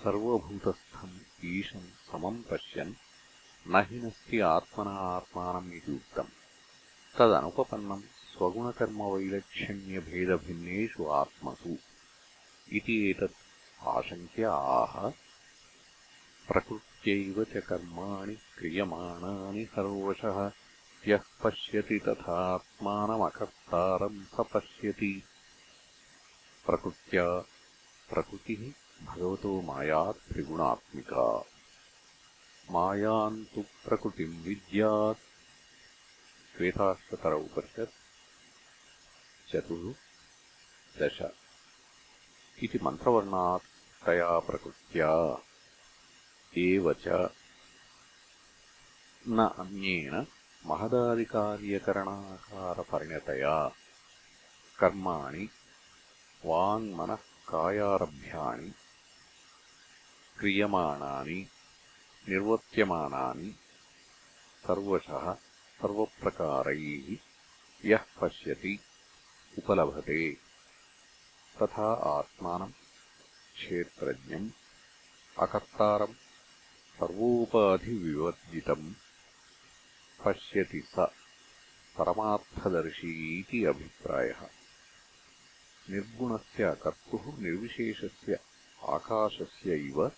सर्वभूतस्थम् ईशम् समम् पश्यन् न हि नस्ति आत्मना आत्मानम् इति उक्तम्। तदनुपपन्नम् स्वगुणकर्मवैलक्षण्यभेदभिन्नेषु आत्मसु। इति एतत् आशङ्क्य आह। प्रकृत्यैव च कर्माणि क्रियमाणानि सर्वशः। यः पश्यति तथात्मानमकर्तारम् स पश्यति। प्रकृत्या प्रकृतिः भगवतो माया त्रिगुणात्मिका मायाम् तु प्रकृतिम् विद्यात् श्वेताश्वतर उपनिषत् चतुर्दश इति मन्त्रवर्णात् तया प्रकृत्या एव च न अन्येन महदादिकार्यकरणाकारपरिणतया कर्माणि वाङ्मनःकायारभ्याणि क्रियमाणानि निर्वर्त्यमानानि सर्वशः सर्वप्रकारैः यः पश्यति उपलभते। तथा आत्मानम् क्षेत्रज्ञम् अकर्तारम् सर्वोपाधिविवर्जितम्। पश्यति स परमार्थदर्शी इति अभिप्रायः। निर्गुणस्य कर्तुः निर्विशेषस्य आकाशस्य इव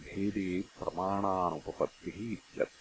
भेदे प्रमाणानुपपत्तिः इत्यर्थः